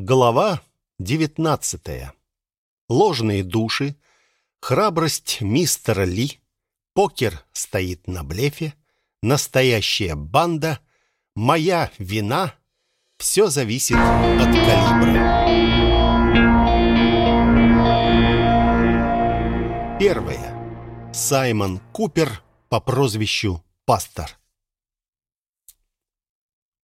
Глава 19. Ложные души, храбрость мистера Ли, покер стоит на блефе, настоящая банда, моя вина все зависит от калибра. Первое. Саймон Купер по прозвищу Пастор.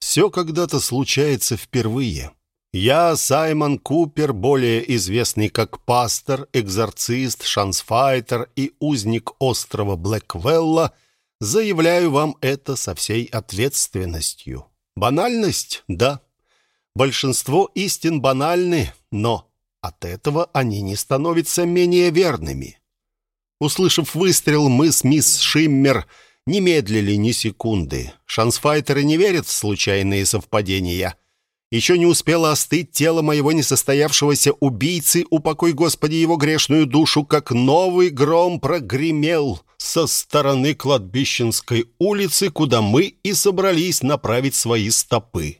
Все когда-то случается впервые. Я, Саймон Купер, более известный как пастор, экзорцист, шансфайтер и узник острова Блэквелла, заявляю вам это со всей ответственностью. Банальность? Да. Большинство истин банальны, но от этого они не становятся менее верными. Услышав выстрел, мы с мисс Шиммер не медлили ни секунды. Шансфайтеры не верят в случайные совпадения. Еще не успело остыть тело моего несостоявшегося убийцы, упокой, Господи, его грешную душу, как новый гром прогремел со стороны кладбищенской улицы, куда мы и собрались направить свои стопы.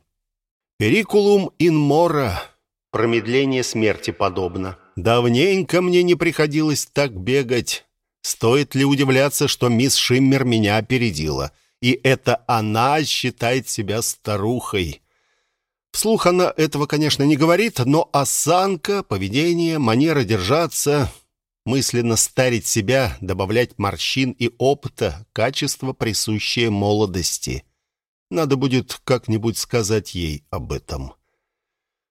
Перикулум ин мора. Промедление смерти подобно. Давненько мне не приходилось так бегать. Стоит ли удивляться, что мисс Шиммер меня опередила, и это она считает себя старухой? Вслух она этого, конечно, не говорит, но осанка, поведение, манера держаться, мысленно старить себя, добавлять морщин и опыта, качество, присущее молодости. Надо будет как-нибудь сказать ей об этом.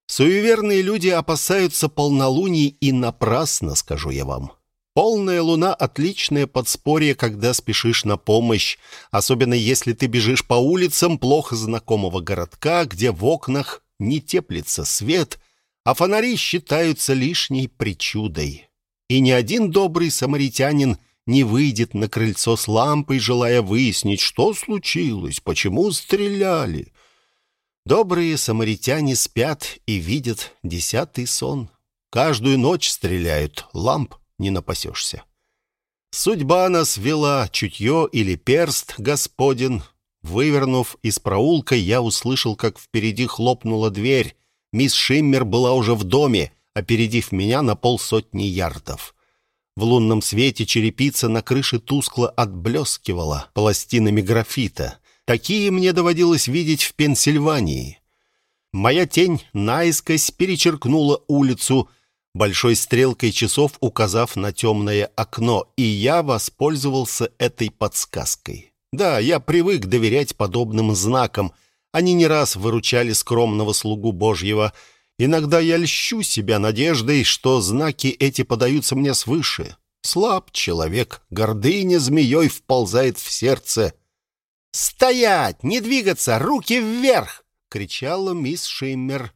Суеверные люди опасаются полнолуний и напрасно, скажу я вам. Полная луна — отличное подспорье, когда спешишь на помощь, особенно если ты бежишь по улицам плохо знакомого городка, где в окнах не теплится свет, а фонари считаются лишней причудой. И ни один добрый самаритянин не выйдет на крыльцо с лампой, желая выяснить, что случилось, почему стреляли. Добрые самаритяне спят и видят десятый сон. Каждую ночь стреляют, ламп не напасешься. Судьба нас вела, чутье или перст, господин. Вывернув из проулка, я услышал, как впереди хлопнула дверь. Мисс Шиммер была уже в доме, опередив меня на полсотни ярдов. В лунном свете черепица на крыше тускло отблескивала пластинами графита. Такие мне доводилось видеть в Пенсильвании. Моя тень наискось перечеркнула улицу, большой стрелкой часов указав на темное окно, и я воспользовался этой подсказкой. Да, я привык доверять подобным знакам. Они не раз выручали скромного слугу Божьего. Иногда я льщу себя надеждой, что знаки эти подаются мне свыше. Слаб человек, гордыня змеей вползает в сердце. «Стоять! Не двигаться! Руки вверх!» — кричала мисс Шиммер.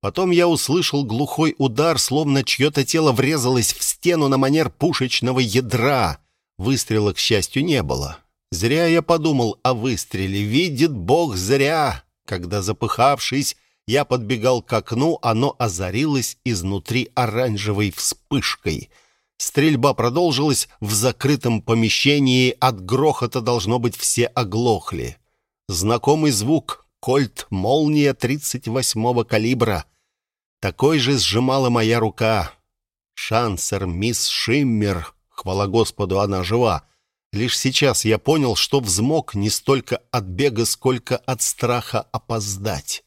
Потом я услышал глухой удар, словно чье-то тело врезалось в стену на манер пушечного ядра. Выстрела, к счастью, не было. Зря я подумал о выстреле. Видит Бог зря. Когда, запыхавшись, я подбегал к окну, оно озарилось изнутри оранжевой вспышкой. Стрельба продолжилась в закрытом помещении. От грохота, должно быть, все оглохли. Знакомый звук кольт «Молния» 38-го калибра. Такой же сжимала моя рука. Шансер мисс Шиммер, хвала Господу, она жива. Лишь сейчас я понял, что взмок не столько от бега, сколько от страха опоздать.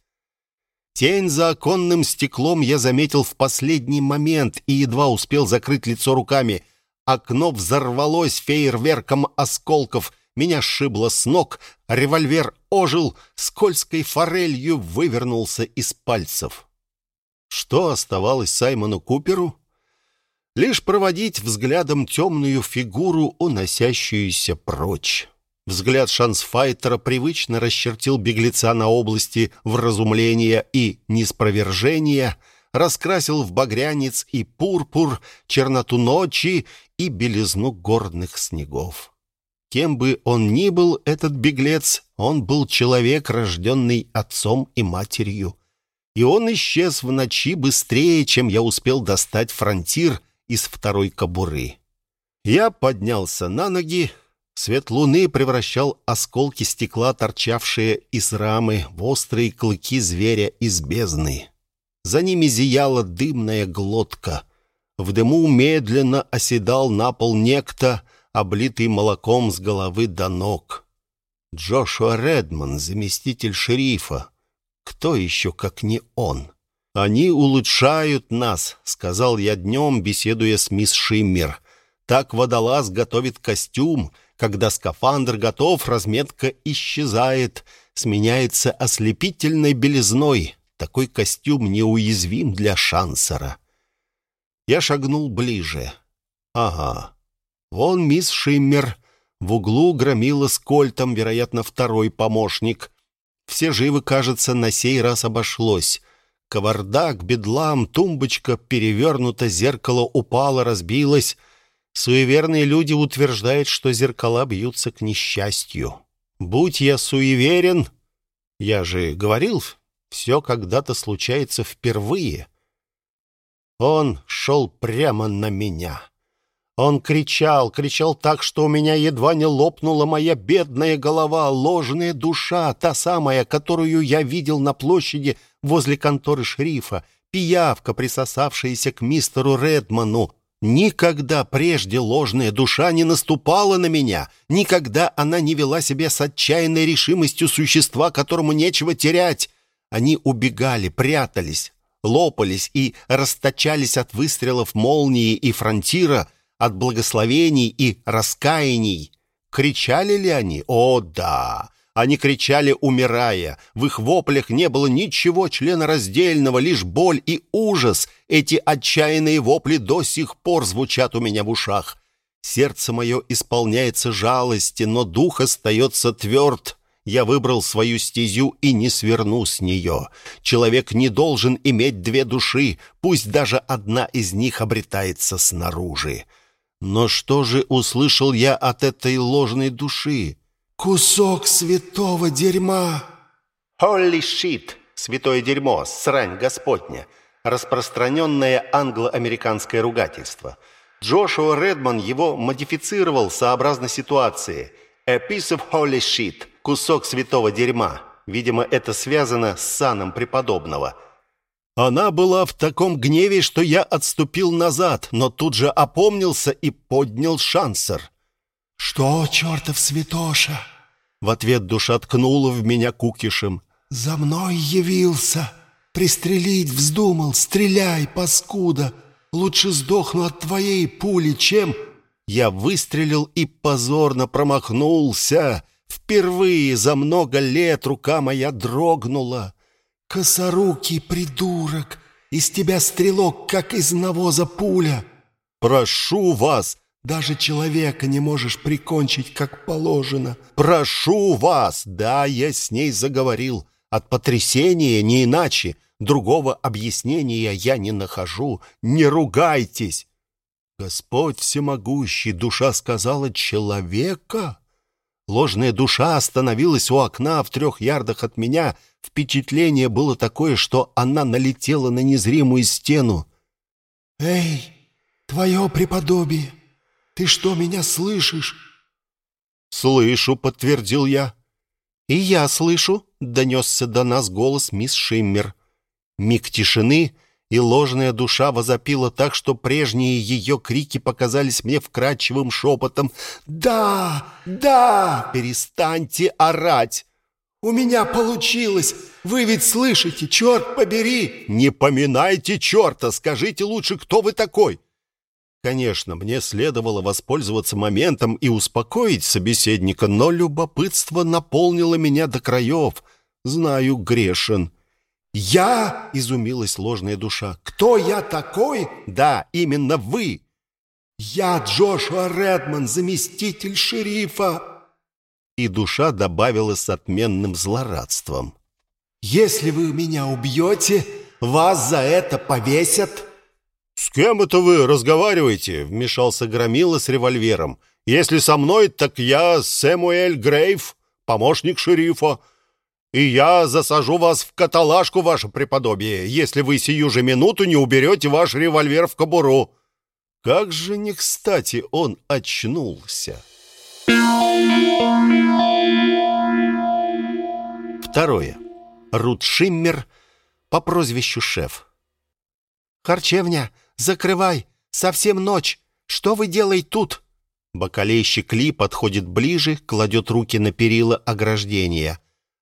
Тень за оконным стеклом я заметил в последний момент и едва успел закрыть лицо руками. Окно взорвалось фейерверком осколков — меня сшибло с ног, револьвер ожил, скользкой форелью вывернулся из пальцев. Что оставалось Саймону Куперу? Лишь проводить взглядом темную фигуру, уносящуюся прочь. Взгляд шансфайтера привычно расчертил беглеца на области вразумления и неспровержения, раскрасил в багрянец и пурпур, черноту ночи и белизну горных снегов. Кем бы он ни был, этот беглец, он был человек, рожденный отцом и матерью. И он исчез в ночи быстрее, чем я успел достать фронтир из второй кобуры. Я поднялся на ноги. Свет луны превращал осколки стекла, торчавшие из рамы, в острые клыки зверя из бездны. За ними зияла дымная глотка. В дыму медленно оседал на пол некто, облитый молоком с головы до ног. Джошуа Редман, заместитель шерифа. Кто еще, как не он? «Они улучшают нас», — сказал я днем, беседуя с мисс Шиммер. «Так водолаз готовит костюм. Когда скафандр готов, разметка исчезает, сменяется ослепительной белизной. Такой костюм неуязвим для шансера». Я шагнул ближе. «Ага, вон мисс Шиммер». В углу громила с кольтом, вероятно, второй помощник. Все живы, кажется, на сей раз обошлось. Кавардак, бедлам, тумбочка перевернута, зеркало упало, разбилось. Суеверные люди утверждают, что зеркала бьются к несчастью. Будь я суеверен, я же говорил, все когда-то случается впервые. Он шел прямо на меня. Он кричал, кричал так, что у меня едва не лопнула моя бедная голова, ложная душа, та самая, которую я видел на площади возле конторы шерифа, пиявка, присосавшаяся к мистеру Редману. Никогда прежде ложная душа не наступала на меня, никогда она не вела себя с отчаянной решимостью существа, которому нечего терять. Они убегали, прятались, лопались и расточались от выстрелов молнии и фронтира — от благословений и раскаяний. Кричали ли они? О, да! Они кричали, умирая. В их воплях не было ничего членораздельного, лишь боль и ужас. Эти отчаянные вопли до сих пор звучат у меня в ушах. Сердце мое исполняется жалости, но дух остается тверд. Я выбрал свою стезю и не сверну с нее. Человек не должен иметь две души, пусть даже одна из них обретается снаружи. Но что же услышал я от этой ложной души? «Кусок святого дерьма!» «Holy shit!» «Святое дерьмо! Срань Господня!» Распространенное англо-американское ругательство. Джошуа Редман его модифицировал сообразно ситуации. «A piece of holy shit!» «Кусок святого дерьма!» Видимо, это связано с саном преподобного – она была в таком гневе, что я отступил назад, но тут же опомнился и поднял шансер. «Что, чертов святоша?» В ответ душа ткнула в меня кукишем. «За мной явился. Пристрелить вздумал. Стреляй, паскуда. Лучше сдохну от твоей пули, чем...» Я выстрелил и позорно промахнулся. Впервые за много лет рука моя дрогнула. «Косорукий придурок! Из тебя стрелок, как из навоза пуля!» «Прошу вас!» «Даже человека не можешь прикончить, как положено!» «Прошу вас!» «Да, я с ней заговорил. От потрясения не иначе. Другого объяснения я не нахожу. Не ругайтесь!» Господь всемогущий, душа сказала «человека». Ложная душа остановилась у окна в трех ярдах от меня — Впечатление было такое, что она налетела на незримую стену. «Эй, твое преподобие, ты что, меня слышишь?» «Слышу», — подтвердил я. «И я слышу», — донесся до нас голос мисс Шиммер. Миг тишины, и ложная душа возопила так, что прежние ее крики показались мне вкрадчивым шепотом. «Да! Да! Перестаньте орать!» «У меня получилось! Вы ведь слышите, черт побери!» «Не поминайте черта! Скажите лучше, кто вы такой!» Конечно, мне следовало воспользоваться моментом и успокоить собеседника, но любопытство наполнило меня до краев. Знаю, грешен. «Я?» — изумилась ложная душа. «Кто я такой?» «Да, именно вы!» «Я Джошуа Редман, заместитель шерифа!» И душа добавила с отменным злорадством. «Если вы меня убьете, вас за это повесят!» «С кем это вы разговариваете?» — вмешался Громила с револьвером. «Если со мной, так я Сэмуэль Грейв, помощник шерифа, и я засажу вас в каталажку, ваше преподобие, если вы сию же минуту не уберете ваш револьвер в кобуру». Как же не кстати он очнулся!» Второе. Рут Шиммер по прозвищу Шеф. «Харчевня, закрывай! Совсем ночь! Что вы делаете тут?» Бакалейщик Ли подходит ближе, кладет руки на перила ограждения.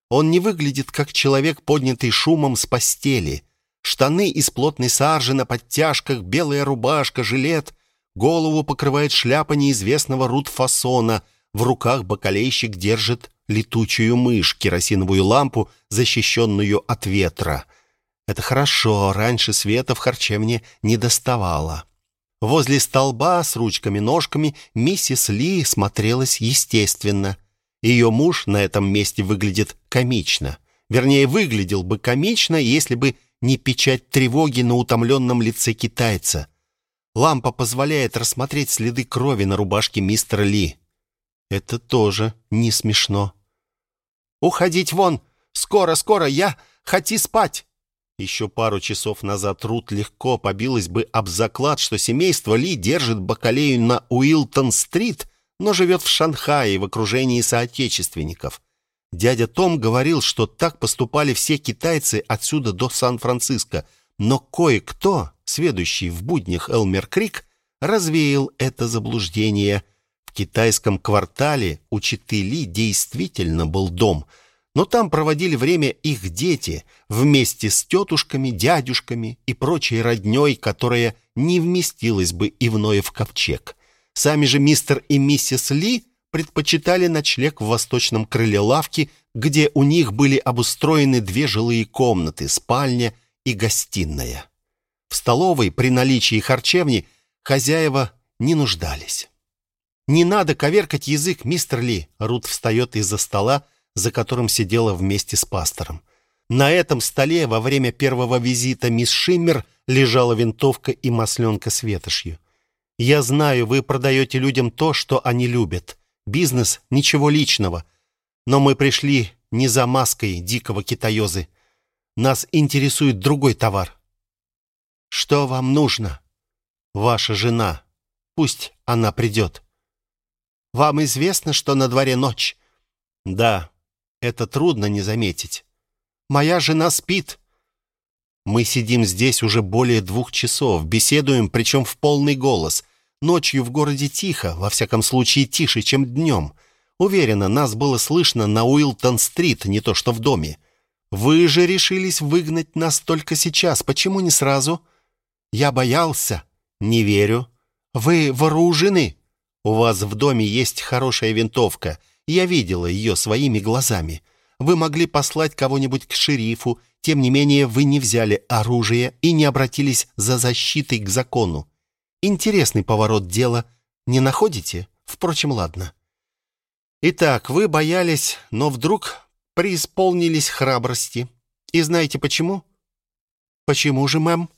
Он не выглядит как человек, поднятый шумом с постели. Штаны из плотной саржи на подтяжках, белая рубашка, жилет. Голову покрывает шляпа неизвестного рут-фасона. В руках бакалейщик держит летучую мышь, керосиновую лампу, защищенную от ветра. Это хорошо, раньше света в харчевне не доставало. Возле столба с ручками-ножками миссис Ли смотрелась естественно. Ее муж на этом месте выглядит комично. Вернее, выглядел бы комично, если бы не печать тревоги на утомленном лице китайца. Лампа позволяет рассмотреть следы крови на рубашке мистера Ли. Это тоже не смешно. «Уходить вон! Скоро, скоро! Я хоти спать!» Еще пару часов назад Рут легко побилась бы об заклад, что семейство Ли держит бакалею на Уилтон-стрит, но живет в Шанхае в окружении соотечественников. Дядя Том говорил, что так поступали все китайцы отсюда до Сан-Франциско, но кое-кто, сведущий в буднях Элмер-Крик, развеял это заблуждение. В китайском квартале у Читы Ли действительно был дом – но там проводили время их дети вместе с тетушками, дядюшками и прочей роднёй, которая не вместилась бы и в Ноев ковчег. Сами же мистер и миссис Ли предпочитали ночлег в восточном крыле лавки, где у них были обустроены две жилые комнаты, спальня и гостиная. В столовой при наличии харчевни хозяева не нуждались. «Не надо коверкать язык, мистер Ли!» Рут встает из-за стола, за которым сидела вместе с пастором. На этом столе во время первого визита мисс Шиммер лежала винтовка и масленка с ветошью. «Я знаю, вы продаете людям то, что они любят. Бизнес — ничего личного. Но мы пришли не за маской дикого китаёзы. Нас интересует другой товар». «Что вам нужно?» «Ваша жена. Пусть она придет». «Вам известно, что на дворе ночь?» «Да, это трудно не заметить. Моя жена спит. Мы сидим здесь уже более двух часов, беседуем, причем в полный голос. Ночью в городе тихо, во всяком случае тише, чем днем. Уверена, нас было слышно на Уилтон-стрит, не то что в доме. Вы же решились выгнать нас только сейчас. Почему не сразу? Я боялся. Не верю. Вы вооружены? У вас в доме есть хорошая винтовка — я видела ее своими глазами. Вы могли послать кого-нибудь к шерифу, тем не менее вы не взяли оружие и не обратились за защитой к закону. Интересный поворот дела, не находите? Впрочем, ладно. Итак, вы боялись, но вдруг преисполнились храбрости. И знаете почему? Почему же, мэм?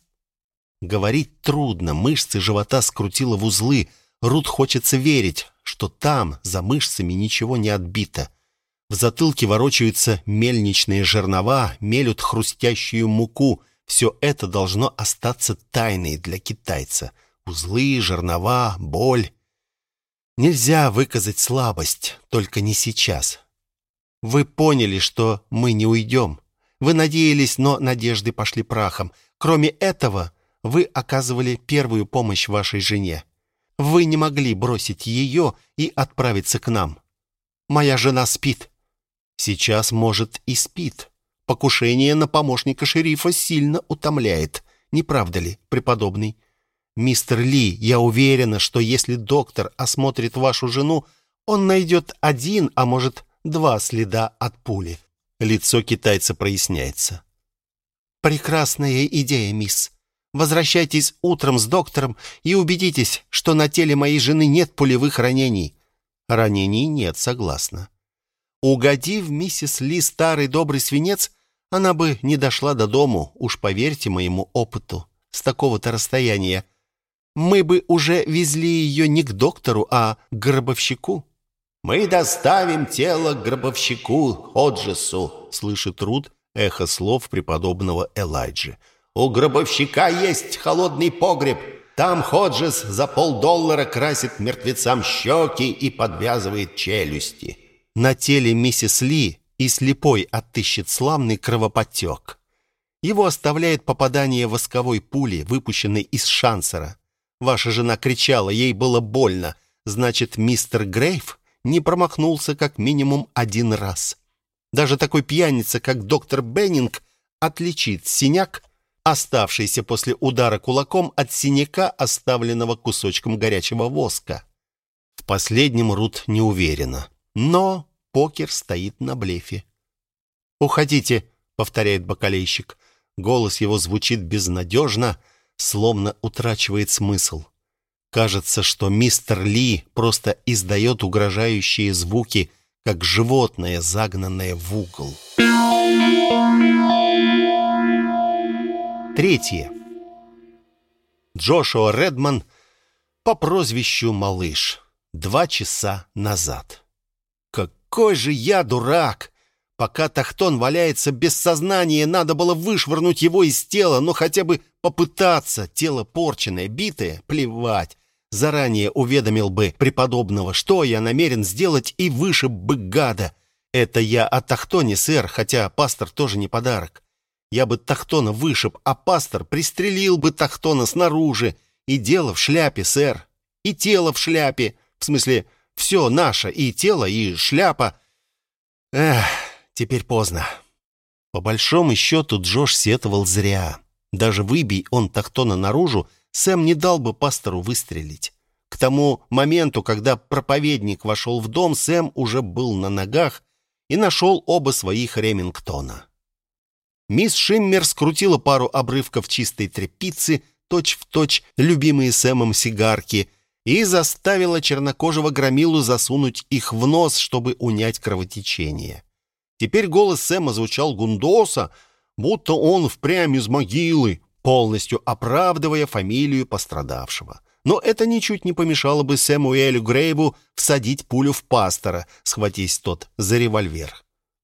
Говорить трудно, мышцы живота скрутило в узлы. Рут хочется верить, что там, за мышцами, ничего не отбито. В затылке ворочаются мельничные жернова, мелют хрустящую муку. Все это должно остаться тайной для китайца. Узлы, жернова, боль. Нельзя выказать слабость, только не сейчас. Вы поняли, что мы не уйдем. Вы надеялись, но надежды пошли прахом. Кроме этого, вы оказывали первую помощь вашей жене. Вы не могли бросить ее и отправиться к нам. Моя жена спит. Сейчас, может, и спит. Покушение на помощника шерифа сильно утомляет. Не правда ли, преподобный? Мистер Ли, я уверена, что если доктор осмотрит вашу жену, он найдет один, а может, два следа от пули. Лицо китайца проясняется. Прекрасная идея, мисс. Возвращайтесь утром с доктором и убедитесь, что на теле моей жены нет пулевых ранений. Ранений нет, согласна. Угодив миссис Ли старый добрый свинец, она бы не дошла до дому, уж поверьте моему опыту, с такого-то расстояния. Мы бы уже везли ее не к доктору, а к гробовщику. «Мы доставим тело к гробовщику Ходжесу», — слышит Руд эхо слов преподобного Элайджи. У гробовщика есть холодный погреб. Там Ходжес за полдоллара красит мертвецам щеки и подвязывает челюсти. На теле миссис Ли и слепой отыщет славный кровоподтек. Его оставляет попадание восковой пули, выпущенной из шансера. Ваша жена кричала, ей было больно. Значит, мистер Грейв не промахнулся как минимум один раз. Даже такой пьяница, как доктор Беннинг, отличит синяк, оставшийся после удара кулаком от синяка, оставленного кусочком горячего воска. В последнем Рут не уверена, но покер стоит на блефе. «Уходите», — повторяет бакалейщик. Голос его звучит безнадежно, словно утрачивает смысл. Кажется, что мистер Ли просто издает угрожающие звуки, как животное, загнанное в угол. Третье. Джошуа Редман по прозвищу Малыш. Два часа назад. Какой же я дурак! Пока Тахтон валяется без сознания, надо было вышвырнуть его из тела, но хотя бы попытаться. Тело порченное, битое, плевать. Заранее уведомил бы преподобного, что я намерен сделать, и вышиб бы гада. Это я о Тахтоне, сэр, хотя пастор тоже не подарок. Я бы Тахтона вышиб, а пастор пристрелил бы Тахтона снаружи. И дело в шляпе, сэр. И тело в шляпе. В смысле, все наше, и тело, и шляпа. Эх, теперь поздно. По большому счету Джош сетовал зря. Даже выбей он Тахтона наружу, Сэм не дал бы пастору выстрелить. К тому моменту, когда проповедник вошел в дом, Сэм уже был на ногах и нашел оба своих Ремингтона. Мисс Шиммер скрутила пару обрывков чистой тряпицы, точь-в-точь точь любимые Сэмом сигарки, и заставила чернокожего громилу засунуть их в нос, чтобы унять кровотечение. Теперь голос Сэма звучал гундоса, будто он впрямь из могилы, полностью оправдывая фамилию пострадавшего. Но это ничуть не помешало бы Сэмуэлю Грейбу всадить пулю в пастора, схватись тот за револьвер.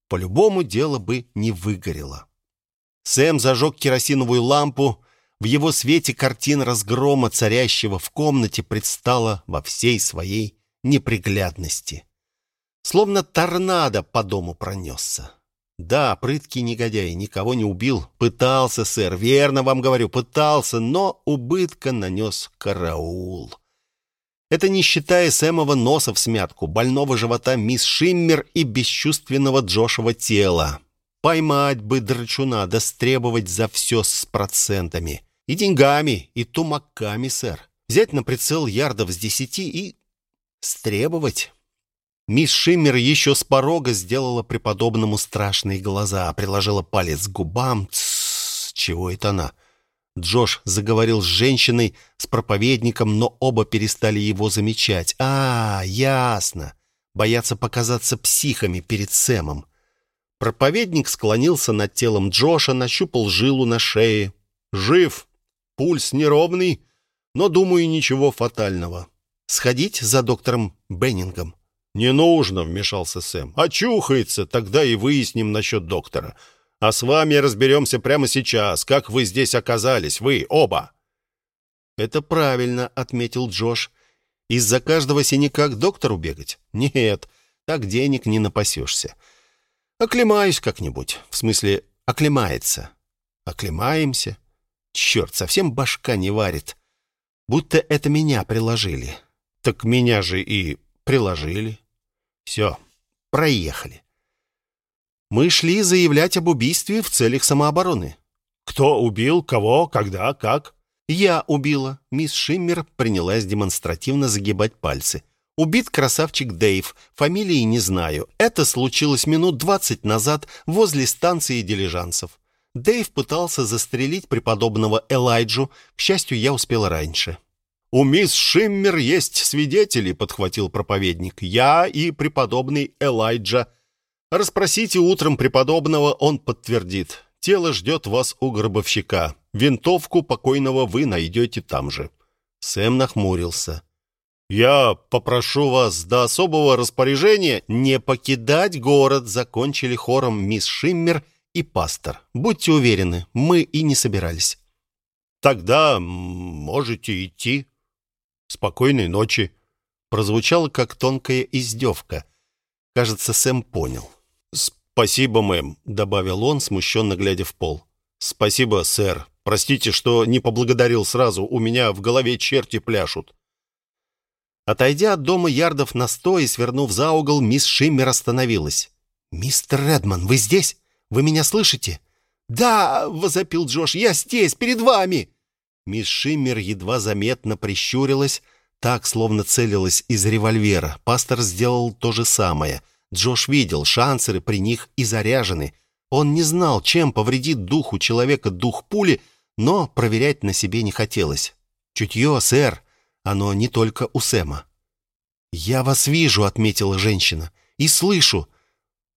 По-любому дело бы не выгорело. Сэм зажег керосиновую лампу. В его свете картина разгрома, царящего в комнате, предстала во всей своей неприглядности. Словно торнадо по дому пронесся. Да, прыткий негодяй никого не убил. Пытался, сэр, верно вам говорю, пытался, но убытка нанес караул. Это не считая Сэмова носа в смятку, больного живота мисс Шиммер и бесчувственного Джошева тела. Поймать бы драчуна, да стребовать за все с процентами. И деньгами, и тумаками, сэр. Взять на прицел ярдов с десяти и... стребовать. Мисс Шиммер еще с порога сделала преподобному страшные глаза, приложила палец к губам. Тссс, чего это она? Джош заговорил с женщиной, с проповедником, но оба перестали его замечать. А, ясно. Боятся показаться психами перед Сэмом. Проповедник склонился над телом Джоша, нащупал жилу на шее. Жив. Пульс неровный, но, думаю, ничего фатального. Сходить за доктором Беннингом. «Не нужно», — вмешался Сэм. «Очухается, тогда и выясним насчет доктора. А с вами разберемся прямо сейчас. Как вы здесь оказались, вы оба?» «Это правильно», — отметил Джош. «Из-за каждого синяка к доктору бегать? Нет, так денег не напасешься. Оклемаюсь как-нибудь. В смысле, оклемается. Оклемаемся. Черт, совсем башка не варит. Будто это меня приложили. Так меня же и приложили. Все, проехали. Мы шли заявлять об убийстве в целях самообороны. Кто убил, кого, когда, как? Я убила. Мисс Шиммер принялась демонстративно загибать пальцы. Убит красавчик Дэйв. Фамилии не знаю. Это случилось минут двадцать назад возле станции дилижансов. Дэйв пытался застрелить преподобного Элайджу. К счастью, я успела раньше. «У мисс Шиммер есть свидетели», — подхватил проповедник. «Я и преподобный Элайджа. Распросите утром преподобного, он подтвердит. Тело ждет вас у гробовщика. Винтовку покойного вы найдете там же». Сэм нахмурился. «Я попрошу вас до особого распоряжения не покидать город», — закончили хором мисс Шиммер и пастор. «Будьте уверены, мы и не собирались». «Тогда можете идти», Спокойной ночи!» Прозвучало, как тонкая издевка. Кажется, Сэм понял. «Спасибо, мэм», — добавил он, смущенно глядя в пол. «Спасибо, сэр. Простите, что не поблагодарил сразу. У меня в голове черти пляшут». Отойдя от дома ярдов на сто и свернув за угол, мисс Шиммер остановилась. «Мистер Редман, вы здесь? Вы меня слышите?» «Да!» — возопил Джош. «Я здесь, перед вами!» Мисс Шиммер едва заметно прищурилась, так, словно целилась из револьвера. Пастор сделал то же самое. Джош видел, шансеры при них и заряжены. Он не знал, чем повредит духу человека дух пули, но проверять на себе не хотелось. «Чутье, сэр, оно не только у Сэма». «Я вас вижу», — отметила женщина, — «и слышу».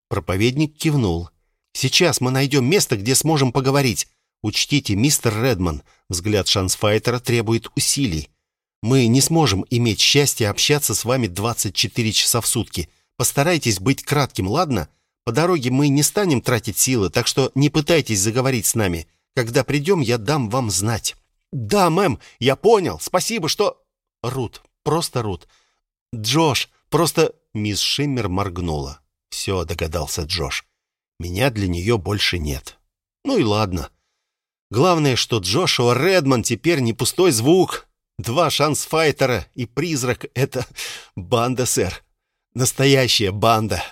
Проповедник кивнул. «Сейчас мы найдем место, где сможем поговорить. Учтите, мистер Редман, взгляд шансфайтера требует усилий. Мы не сможем иметь счастье общаться с вами 24 часа в сутки. Постарайтесь быть кратким, ладно? По дороге мы не станем тратить силы, так что не пытайтесь заговорить с нами. Когда придем, я дам вам знать». «Да, мэм, я понял. Спасибо, что...» «Рут, просто Рут. Джош, просто...» Мисс Шиммер моргнула. «Все», — догадался Джош. «Меня для нее больше нет». «Ну и ладно». Главное, что Джошуа Редман теперь не пустой звук. Два шансфайтера и призрак — это банда, сэр. Настоящая банда.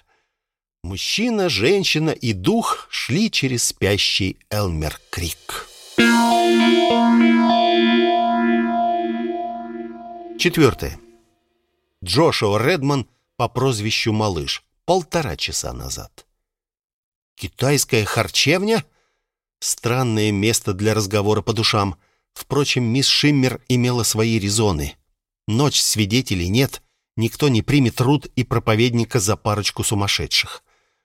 Мужчина, женщина и дух шли через спящий Элмер Крик. Четвертое. Джошуа Редман по прозвищу Малыш. Полтора часа назад. Китайская харчевня — Странное место для разговора по душам. Впрочем, мисс Шиммер имела свои резоны. Ночь свидетелей нет, никто не примет Рут и проповедника за парочку сумасшедших.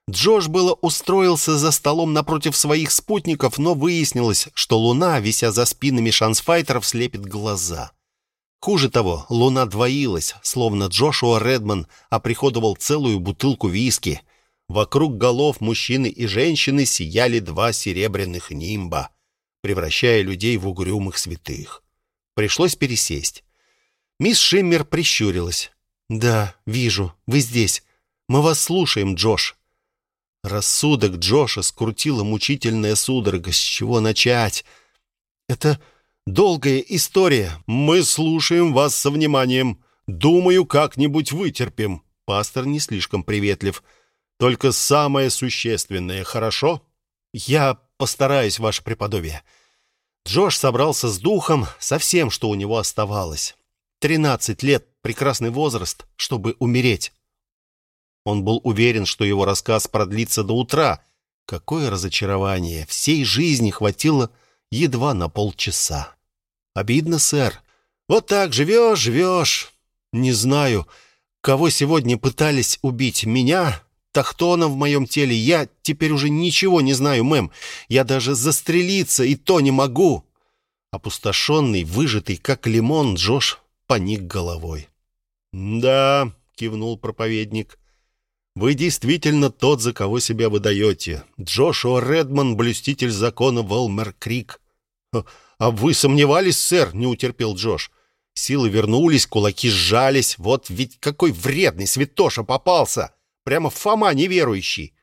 Джош было устроился за столом напротив своих спутников, но выяснилось, что луна, вися за спинами шансфайтеров, слепит глаза. Хуже того, луна двоилась, словно Джошуа Редман оприходовал целую бутылку виски — Вокруг голов мужчины и женщины сияли два серебряных нимба, превращая людей в угрюмых святых. Пришлось пересесть. Мисс Шиммер прищурилась. «Да, вижу, вы здесь. Мы вас слушаем, Джош». Рассудок Джоша скрутила мучительная судорога. С чего начать? «Это долгая история. Мы слушаем вас со вниманием. Думаю, как-нибудь вытерпим». Пастор не слишком приветлив. Только самое существенное, хорошо? Я постараюсь, ваше преподобие. Джош собрался с духом со всем, что у него оставалось. Тринадцать лет — прекрасный возраст, чтобы умереть. Он был уверен, что его рассказ продлится до утра. Какое разочарование! Всей жизни хватило едва на полчаса. Обидно, сэр. Вот так живешь, живешь. Не знаю, кого сегодня пытались убить, меня тахтона в моем теле. Я теперь уже ничего не знаю, мэм. Я даже застрелиться и то не могу». Опустошенный, выжатый, как лимон, Джош поник головой. «Да», — кивнул проповедник, — «вы действительно тот, за кого себя выдаете. Джошуа Редман, блюститель закона Волмер-Крик». «А вы сомневались, сэр?» — не утерпел Джош. Силы вернулись, кулаки сжались. Вот ведь какой вредный святоша попался! Прямо Фома неверующий.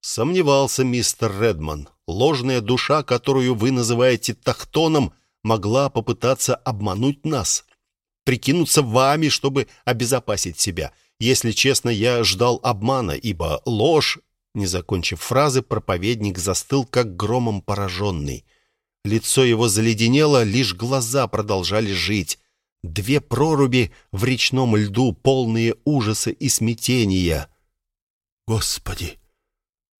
Сомневался мистер Редман. Ложная душа, которую вы называете тахтоном, могла попытаться обмануть нас. Прикинуться вами, чтобы обезопасить себя. Если честно, я ждал обмана, ибо ложь... Не закончив фразы, проповедник застыл, как громом пораженный. Лицо его заледенело, лишь глаза продолжали жить. Две проруби в речном льду, полные ужаса и смятения. Господи,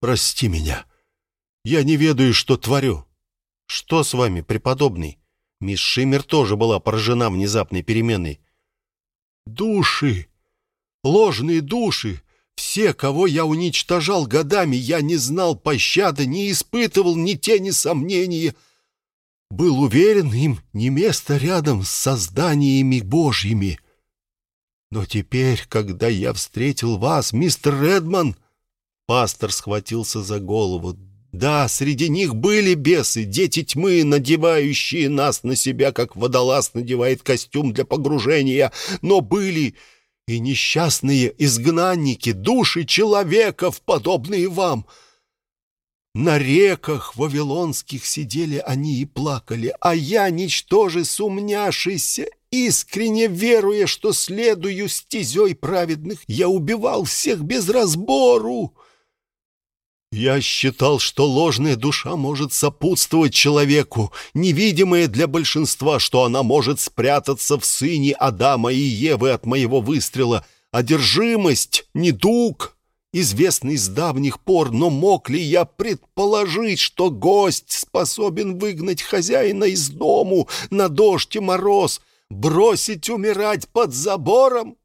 прости меня. Я не ведаю, что творю. Что с вами, преподобный? Мисс Шиммер тоже была поражена внезапной переменой. Души, ложные души, все, кого я уничтожал годами, я не знал пощады, не испытывал ни тени сомнения. Был уверен, им не место рядом с созданиями Божьими. Но теперь, когда я встретил вас, мистер Редман, пастор схватился за голову. Да, среди них были бесы, дети тьмы, надевающие нас на себя, как водолаз надевает костюм для погружения, но были и несчастные изгнанники, души человеков, подобные вам. На реках вавилонских сидели они и плакали, а я, ничтоже сумняшися, искренне веруя, что следую стезей праведных, я убивал всех без разбору. Я считал, что ложная душа может сопутствовать человеку, невидимая для большинства, что она может спрятаться в сыне Адама и Евы от моего выстрела. Одержимость, недуг, известный с давних пор, но мог ли я предположить, что гость способен выгнать хозяина из дому на дождь и мороз, бросить умирать под забором?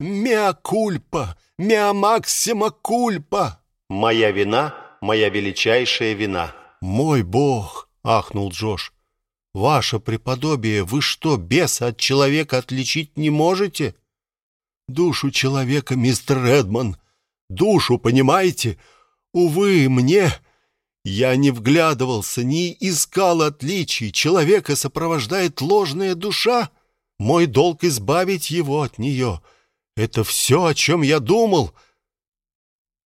Мя кульпа, мя максима кульпа. «Моя вина, моя величайшая вина». «Мой бог!» — ахнул Джош. «Ваше преподобие, вы что, беса от человека отличить не можете?» «Душу человека, мистер Редман, душу, понимаете? Увы, мне...» Я не вглядывался, не искал отличий. Человека сопровождает ложная душа. Мой долг избавить его от нее. Это все, о чем я думал.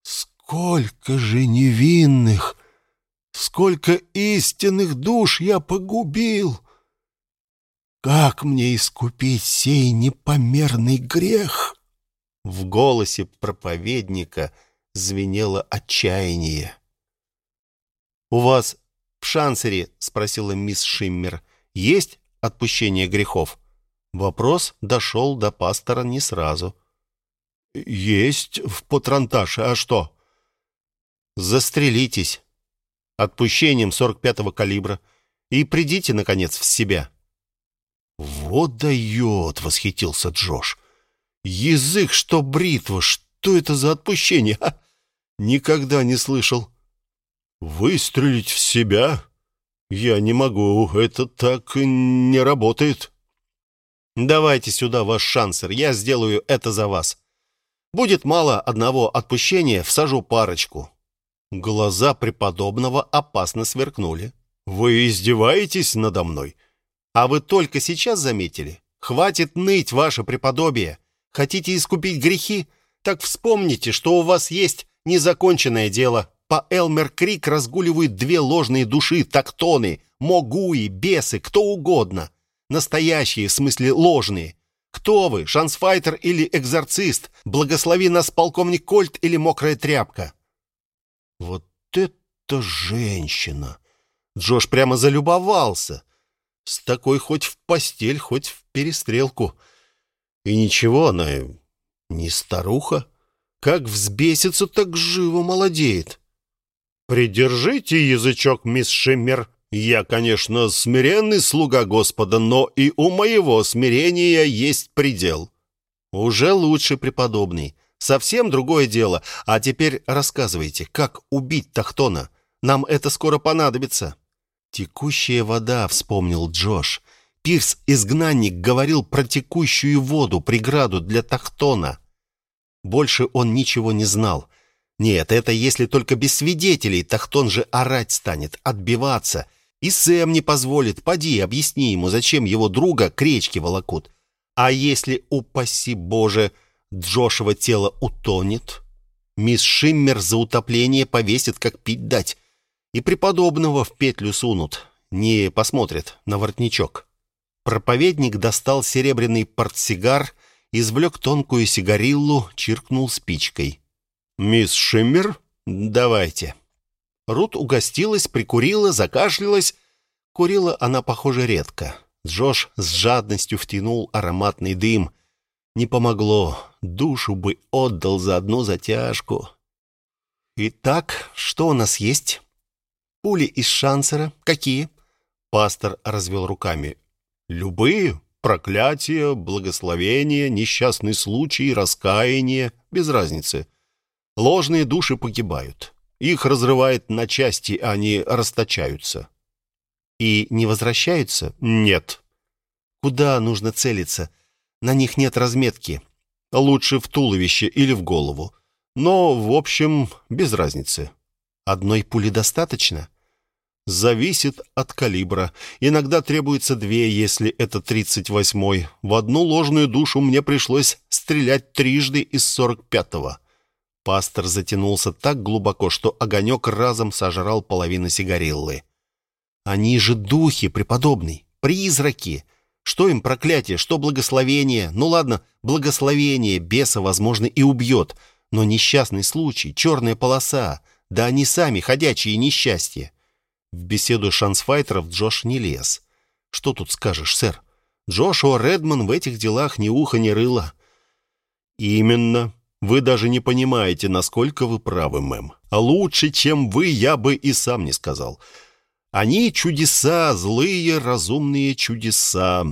Сколько же невинных, сколько истинных душ я погубил! Как мне искупить сей непомерный грех? В голосе проповедника звенело отчаяние. «У вас в шансере, — спросила мисс Шиммер, — есть отпущение грехов?» Вопрос дошел до пастора не сразу. «Есть в Патронташе, а что?» Застрелитесь. Отпущением 45-го калибра. И придите, наконец, в себя. «Вот дает!» — восхитился Джош. «Язык, что бритва! Что это за отпущение? А? Никогда не слышал!» «Выстрелить в себя? Я не могу, это так не работает!» «Давайте сюда ваш шансер, я сделаю это за вас. Будет мало одного отпущения, всажу парочку. Глаза преподобного опасно сверкнули. «Вы издеваетесь надо мной?» «А вы только сейчас заметили? Хватит ныть, ваше преподобие! Хотите искупить грехи? Так вспомните, что у вас есть незаконченное дело. По Элмер-Крик разгуливают две ложные души, тактоны, могуи, бесы, кто угодно. Настоящие, в смысле ложные. Кто вы, шансфайтер или экзорцист? Благослови нас полковник Кольт или мокрая тряпка?» Вот это женщина! Джош прямо залюбовался. С такой хоть в постель, хоть в перестрелку. И ничего, она не старуха. Как взбесится, так живо молодеет. «Придержите язычок, мисс Шиммер. Я, конечно, смиренный слуга Господа, но и у моего смирения есть предел». «Уже лучше, преподобный. Совсем другое дело. А теперь рассказывайте, как убить Тахтона? Нам это скоро понадобится». «Текущая вода», — вспомнил Джош. Пирс-изгнанник говорил про текущую воду, преграду для Тахтона. Больше он ничего не знал. Нет, это если только без свидетелей. Тахтон же орать станет, отбиваться. И Сэм не позволит. Поди, объясни ему, зачем его друга к речке волокут. А если, упаси Боже, Джошева тело утонет, мисс Шиммер за утопление повесит, как пить дать, и преподобного в петлю сунут, не посмотрят на воротничок. Проповедник достал серебряный портсигар, извлек тонкую сигариллу, чиркнул спичкой. «Мисс Шиммер, давайте». Рут угостилась, прикурила, закашлялась. Курила она, похоже, редко. Джош с жадностью втянул ароматный дым — не помогло. Душу бы отдал за одну затяжку. Итак, что у нас есть? Пули из шансера. Какие? Пастор развел руками. Любые. Проклятие, благословение, несчастный случай, раскаяние. Без разницы. Ложные души погибают. Их разрывает на части, а они расточаются. И не возвращаются? Нет. Куда нужно целиться? — на них нет разметки. Лучше в туловище или в голову. Но, в общем, без разницы. Одной пули достаточно? Зависит от калибра. Иногда требуется две, если это 38-й. В одну ложную душу мне пришлось стрелять трижды из 45-го. Пастор затянулся так глубоко, что огонек разом сожрал половину сигариллы. «Они же духи, преподобный, призраки. Что им проклятие, что благословение? Ну ладно, благословение беса, возможно, и убьет, но несчастный случай, черная полоса, да они сами ходячие несчастья». В беседу шансфайтеров Джош не лез. «Что тут скажешь, сэр? Джошуа Редман в этих делах ни уха, ни рыла». «Именно», вы даже не понимаете, насколько вы правы, мэм. А лучше, чем вы, я бы и сам не сказал. Они чудеса, злые, разумные чудеса.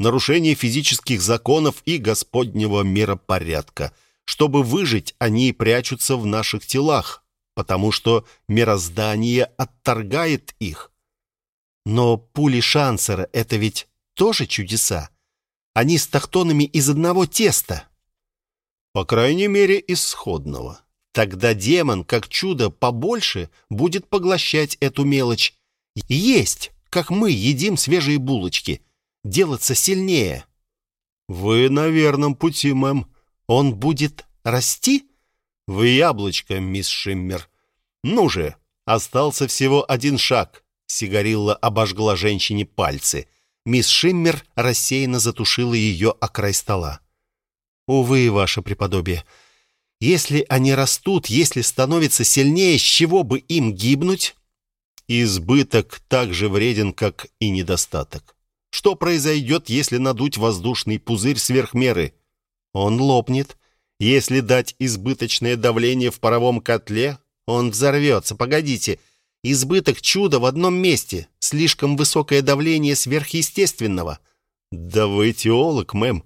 Нарушение физических законов и Господнего миропорядка. Чтобы выжить, они прячутся в наших телах, потому что мироздание отторгает их. Но пули Шансера — это ведь тоже чудеса. Они с тахтонами из одного теста. По крайней мере, исходного. Тогда демон, как чудо побольше, будет поглощать эту мелочь. Есть, как мы едим свежие булочки. Делаться сильнее. Вы на верном пути, мэм. Он будет расти? Вы яблочко, мисс Шиммер. Ну же, остался всего один шаг. Сигарилла обожгла женщине пальцы. Мисс Шиммер рассеянно затушила ее о край стола. Увы, ваше преподобие, если они растут, если становятся сильнее, с чего бы им гибнуть? Избыток так же вреден, как и недостаток. Что произойдет, если надуть воздушный пузырь сверх меры? Он лопнет. Если дать избыточное давление в паровом котле, он взорвется. Погодите, избыток чуда в одном месте, слишком высокое давление сверхъестественного. Да вы теолог, мэм.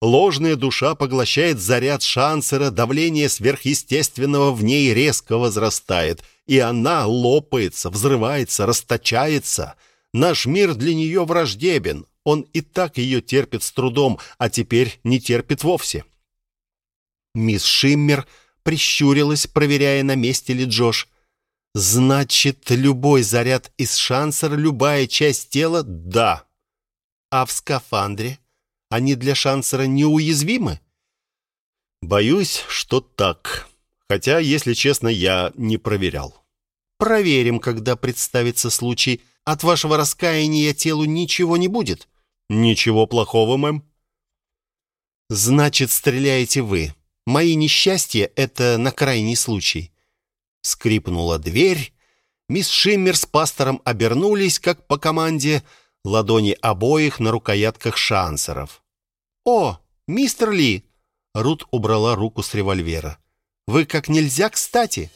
Ложная душа поглощает заряд шансера, давление сверхъестественного в ней резко возрастает, и она лопается, взрывается, расточается. Наш мир для нее враждебен. Он и так ее терпит с трудом, а теперь не терпит вовсе. Мисс Шиммер прищурилась, проверяя, на месте ли Джош. «Значит, любой заряд из шансера, любая часть тела — да. А в скафандре?» Они для шансера неуязвимы? Боюсь, что так. Хотя, если честно, я не проверял. Проверим, когда представится случай. От вашего раскаяния телу ничего не будет. Ничего плохого, мэм. Значит, стреляете вы. Мои несчастья — это на крайний случай. Скрипнула дверь. Мисс Шиммер с пастором обернулись, как по команде, ладони обоих на рукоятках шансеров. «О, мистер Ли!» Рут убрала руку с револьвера. «Вы как нельзя кстати!»